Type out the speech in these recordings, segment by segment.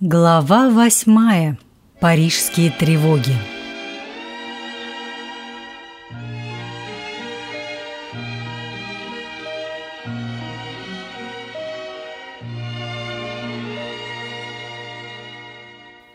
Глава восьмая. Парижские тревоги.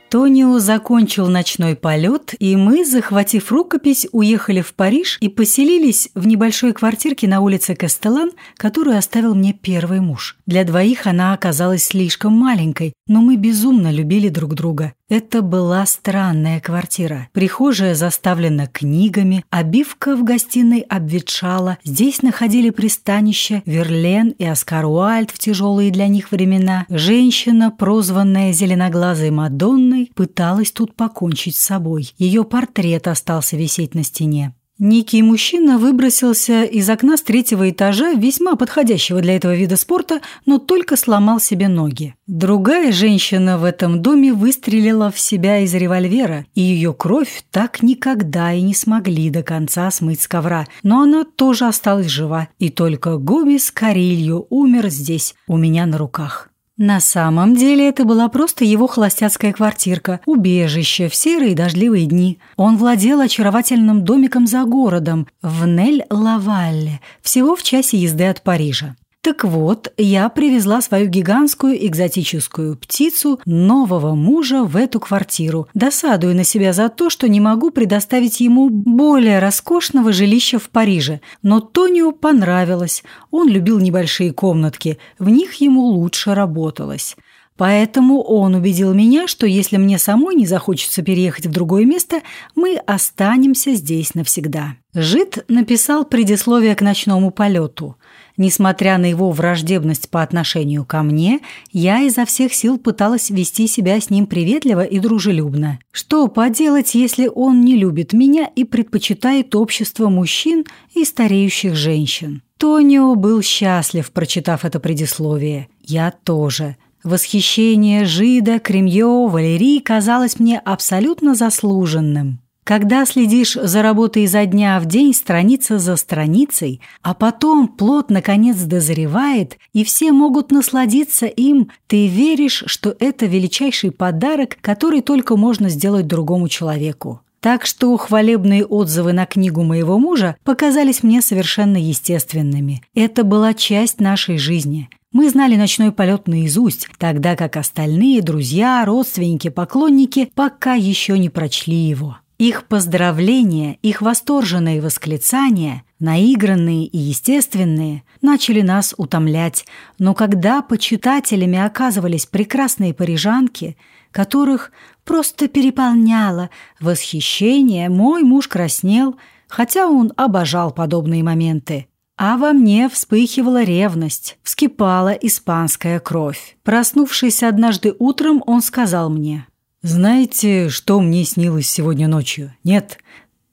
Тонио закончил ночной полет, и мы, захватив рукопись, уехали в Париж и поселились в небольшой квартирке на улице Кастелан, которую оставил мне первый муж. Для двоих она оказалась слишком маленькой, но мы безумно любили друг друга. Это была странная квартира. Прихожая заставлена книгами, обивка в гостиной обветшала. Здесь находили пристанище Верлен и Оскар Уальд в тяжелые для них времена. Женщина, прозванная зеленоглазой Мадонной, пыталась тут покончить с собой. Ее портрет остался висеть на стене. Некий мужчина выбросился из окна с третьего этажа, весьма подходящего для этого вида спорта, но только сломал себе ноги. Другая женщина в этом доме выстрелила в себя из револьвера, и ее кровь так никогда и не смогли до конца смыть с ковра, но она тоже осталась жива, и только Гомес Карилью умер здесь, у меня на руках. На самом деле это была просто его холостяцкая квартирка, убежище в серые дождливые дни. Он владел очаровательным домиком за городом в Нель-Лавалле, всего в часе езды от Парижа. Так вот, я привезла свою гигантскую экзотическую птицу нового мужа в эту квартиру, досадуя на себя за то, что не могу предоставить ему более роскошного жилища в Париже. Но Тонио понравилось. Он любил небольшие комнатки, в них ему лучше работалось. Поэтому он убедил меня, что если мне самой не захочется переехать в другое место, мы останемся здесь навсегда. Жид написал предисловие к ночному полету. Несмотря на его враждебность по отношению ко мне, я изо всех сил пыталась вести себя с ним приветливо и дружелюбно. Что поделать, если он не любит меня и предпочитает общество мужчин и стареющих женщин? Тонио был счастлив, прочитав это предисловие. Я тоже – Восхищение Жида, Кремье, Валерии казалось мне абсолютно заслуженным. Когда следишь за работой изо дня в день, страница за страницей, а потом плод наконец дозревает, и все могут насладиться им, ты веришь, что это величайший подарок, который только можно сделать другому человеку. Так что хвалебные отзывы на книгу моего мужа показались мне совершенно естественными. Это была часть нашей жизни. Мы знали ночной полет наизусть, тогда как остальные друзья, родственники, поклонники пока еще не прочли его. Их поздравления, их восторженные восклицания, наигранные и естественные, начали нас утомлять, но когда почитателями оказывались прекрасные парижанки, которых просто переполняло восхищение, мой муж краснел, хотя он обожал подобные моменты. А во мне вспыхивала ревность, вскипала испанская кровь. Проснувшись однажды утром, он сказал мне, «Знаете, что мне снилось сегодня ночью? Нет?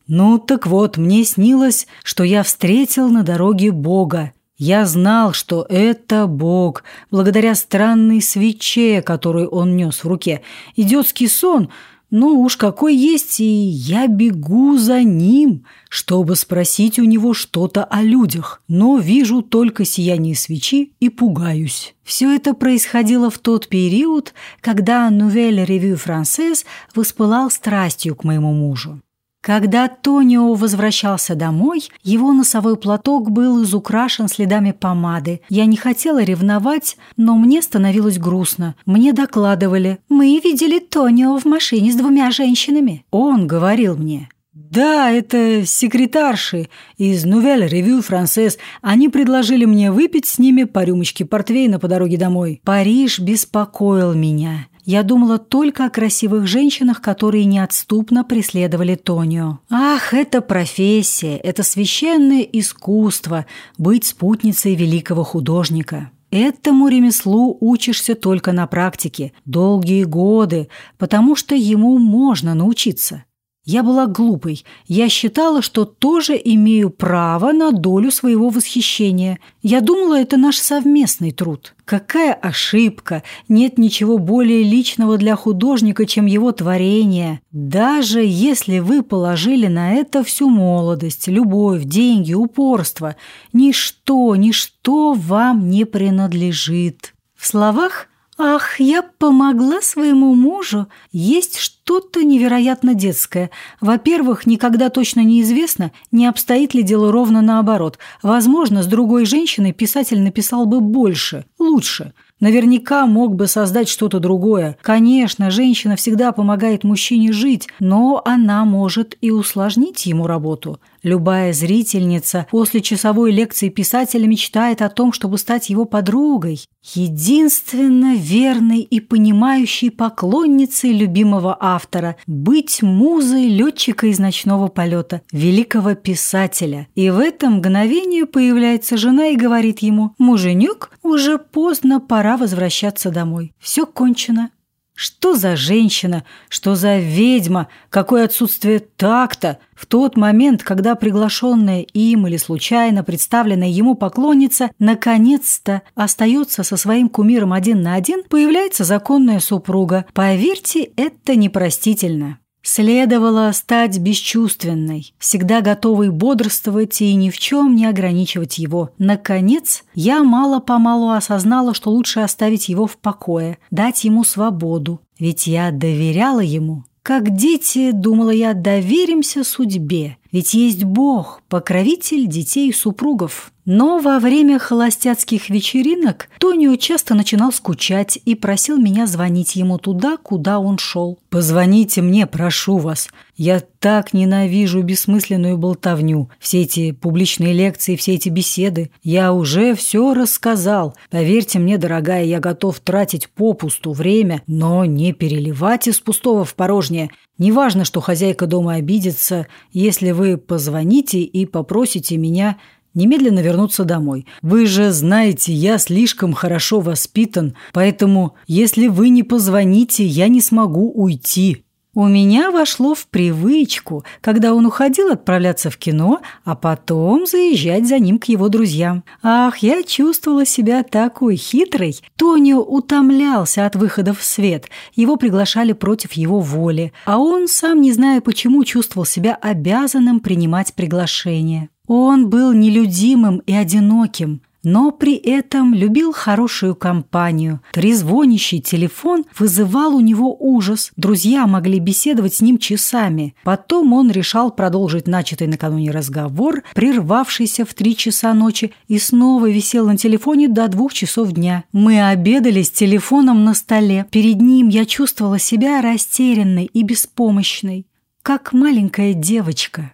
Ну так вот, мне снилось, что я встретил на дороге Бога. Я знал, что это Бог, благодаря странной свече, которую он нес в руке. Идиотский сон — ну уж какой есть, и я бегу за ним, чтобы спросить у него что-то о людях, но вижу только сияние свечи и пугаюсь. Все это происходило в тот период, когда Nouvelle Revue Française воспылал страстью к моему мужу. Когда Тонио возвращался домой, его носовой платок был изукрашен следами помады. Я не хотела ревновать, но мне становилось грустно. Мне докладывали. «Мы видели Тонио в машине с двумя женщинами». Он говорил мне. «Да, это секретарши из Nouvelle Revue Française. Они предложили мне выпить с ними по рюмочке портвейна по дороге домой. Париж беспокоил меня. Я думала только о красивых женщинах, которые неотступно преследовали Тонио. Ах, это профессия, это священное искусство – быть спутницей великого художника. Этому ремеслу учишься только на практике, долгие годы, потому что ему можно научиться. Я была глупой. Я считала, что тоже имею право на долю своего восхищения. Я думала, это наш совместный труд. Какая ошибка! Нет ничего более личного для художника, чем его творение. Даже если вы положили на это всю молодость, любовь, деньги, упорство, ничто, ничто вам не принадлежит. В словах Ах, я помогла своему мужу. Есть что-то невероятно детское. Во-первых, никогда точно неизвестно, не обстоит ли дело ровно наоборот. Возможно, с другой женщиной писатель написал бы больше, лучше – Наверняка мог бы создать что-то другое. Конечно, женщина всегда помогает мужчине жить, но она может и усложнить ему работу. Любая зрительница после часовой лекции писателя мечтает о том, чтобы стать его подругой, единственно верной и понимающей поклонницей любимого автора, быть музой летчика из ночного полета, великого писателя. И в это мгновение появляется жена и говорит ему «Муженек, уже поздно, пора возвращаться домой. Все кончено». Что за женщина? Что за ведьма? Какое отсутствие такта? В тот момент, когда приглашенная им или случайно представленная ему поклонница наконец-то остается со своим кумиром один на один, появляется законная супруга. Поверьте, это непростительно. Следовало стать бесчувственной, всегда готовой бодрствовать и ни в чем не ограничивать его. Наконец, я мало-помалу осознала, что лучше оставить его в покое, дать ему свободу, ведь я доверяла ему. Как дети, думала я, доверимся судьбе, ведь есть Бог, покровитель детей и супругов. Но во время холостяцких вечеринок Тонио часто начинал скучать и просил меня звонить ему туда, куда он шел. «Позвоните мне, прошу вас. Я так ненавижу бессмысленную болтовню, все эти публичные лекции, все эти беседы. Я уже все рассказал. Поверьте мне, дорогая, я готов тратить попусту время, но не переливать из пустого в порожнее. Неважно, что хозяйка дома обидится, если вы позвоните и попросите меня немедленно вернуться домой. Вы же знаете, я слишком хорошо воспитан, поэтому, если вы не позвоните, я не смогу уйти. У меня вошло в привычку, когда он уходил отправляться в кино, а потом заезжать за ним к его друзьям. Ах, я чувствовала себя такой хитрой. Тонио утомлялся от выхода в свет. Его приглашали против его воли, а он, сам не зная почему, чувствовал себя обязанным принимать приглашение. Он был нелюдимым и одиноким, но при этом любил хорошую компанию. Трезвонящий телефон вызывал у него ужас. Друзья могли беседовать с ним часами. Потом он решал продолжить начатый накануне разговор, прервавшийся в три часа ночи, и снова висел на телефоне до двух часов дня. Мы обедали с телефоном на столе. Перед ним я чувствовала себя растерянной и беспомощной, как маленькая девочка.